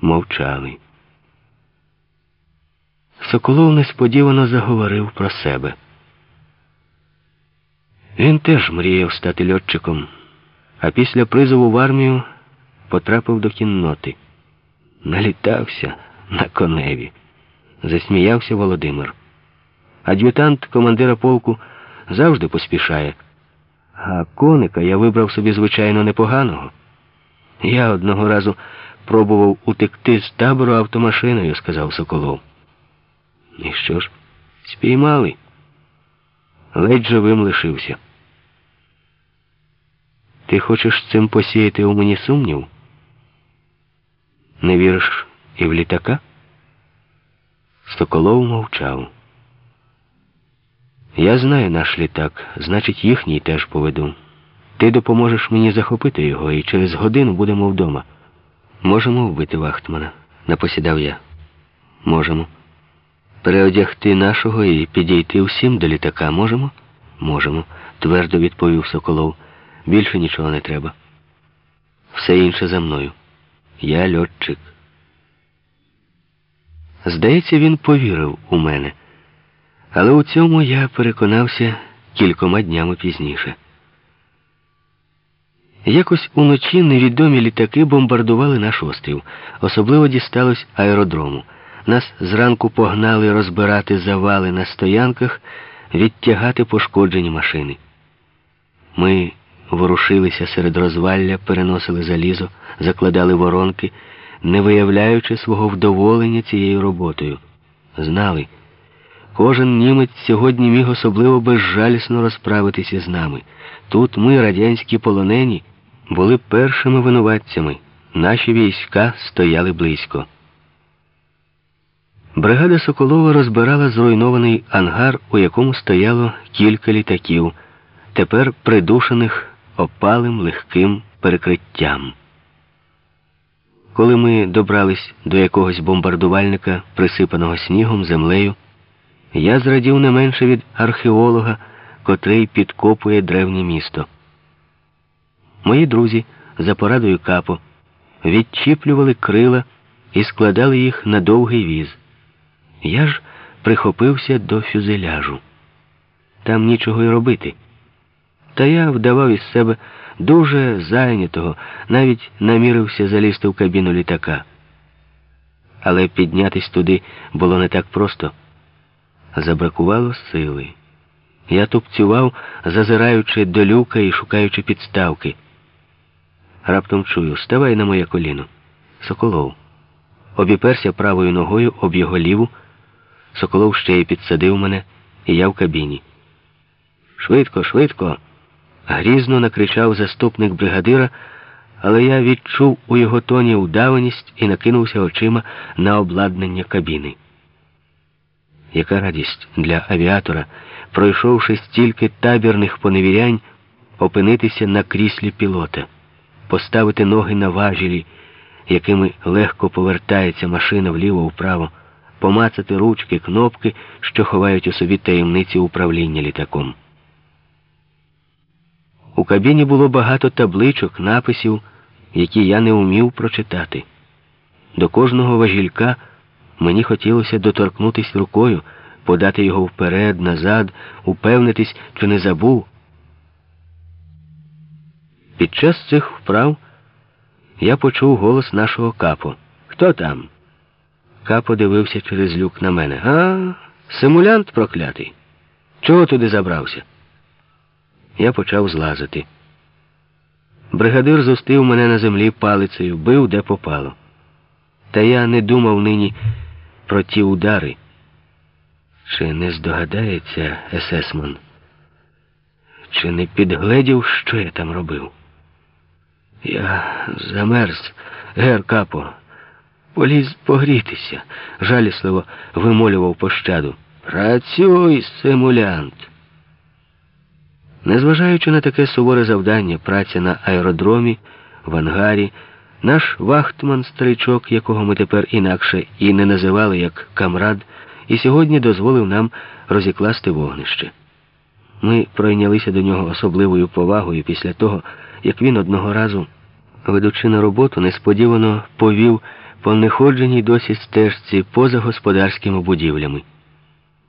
мовчали. Соколов несподівано заговорив про себе. Він теж мріяв стати льотчиком, а після призову в армію потрапив до кінноти. Налітався на коневі. Засміявся Володимир. Ад'ютант командира полку завжди поспішає. А коника я вибрав собі, звичайно, непоганого. Я одного разу пробував утекти з табору автомашиною, сказав Соколов. І що ж, спіймали? Ледь живим лишився. Ти хочеш цим посіяти у мені сумнів? Не віриш і в літака? Соколов мовчав. Я знаю наш літак, значить, їхній теж поведу. Ти допоможеш мені захопити його, і через годину будемо вдома. Можемо вбити Вахтмана, напосідав я. Можемо. Переодягти нашого і підійти всім до літака можемо? Можемо, твердо відповів Соколов. Більше нічого не треба. Все інше за мною. Я льотчик. Здається, він повірив у мене. Але у цьому я переконався кількома днями пізніше. Якось уночі невідомі літаки бомбардували наш острів. Особливо дісталось аеродрому. Нас зранку погнали розбирати завали на стоянках, відтягати пошкоджені машини. Ми ворушилися серед розвалля, переносили залізо, закладали воронки, не виявляючи свого вдоволення цією роботою. Знали, кожен німець сьогодні міг особливо безжалісно розправитися з нами. Тут ми, радянські полонені, були першими винуватцями. Наші війська стояли близько. Бригада Соколова розбирала зруйнований ангар, у якому стояло кілька літаків, тепер придушених опалим легким перекриттям. Коли ми добрались до якогось бомбардувальника, присипаного снігом, землею, я зрадів не менше від археолога, котрий підкопує древнє місто. Мої друзі за порадою капо відчіплювали крила і складали їх на довгий віз. Я ж прихопився до фюзеляжу. Там нічого й робити. Та я вдавав із себе дуже зайнятого, навіть намірився залізти в кабіну літака. Але піднятись туди було не так просто. Забракувало сили. Я тупцював, зазираючи до люка і шукаючи підставки. Раптом чую, ставай на моє коліно. Соколов. Обіперся правою ногою об його ліву. Соколов ще й підсадив мене, і я в кабіні. Швидко, швидко. Грізно накричав заступник бригадира, але я відчув у його тоні удаваність і накинувся очима на обладнання кабіни. Яка радість для авіатора, пройшовши стільки табірних поневірянь, опинитися на кріслі пілота, поставити ноги на важелі, якими легко повертається машина вліво-вправо, помацати ручки, кнопки, що ховають у собі таємниці управління літаком. У кабіні було багато табличок, написів, які я не умів прочитати. До кожного важілька мені хотілося доторкнутися рукою, подати його вперед, назад, упевнитись, чи не забув. Під час цих вправ я почув голос нашого капо. Хто там? Капо дивився через люк на мене. А, симулянт проклятий. Чого туди забрався? Я почав злазити. Бригадир зустрів мене на землі палицею, бив де попало. Та я не думав нині про ті удари. Чи не здогадається есесман? Чи не підгледів, що я там робив? Я замерз, гер капо, поліз погрітися, жалісливо вимолював пощаду. Працюй, симулянт. Незважаючи на таке суворе завдання, праця на аеродромі, в ангарі, наш вахтман старичок, якого ми тепер інакше і не називали як камрад, і сьогодні дозволив нам розікласти вогнище. Ми пройнялися до нього особливою повагою після того, як він одного разу, ведучи на роботу, несподівано повів по неходженій досі стежці поза господарськими будівлями.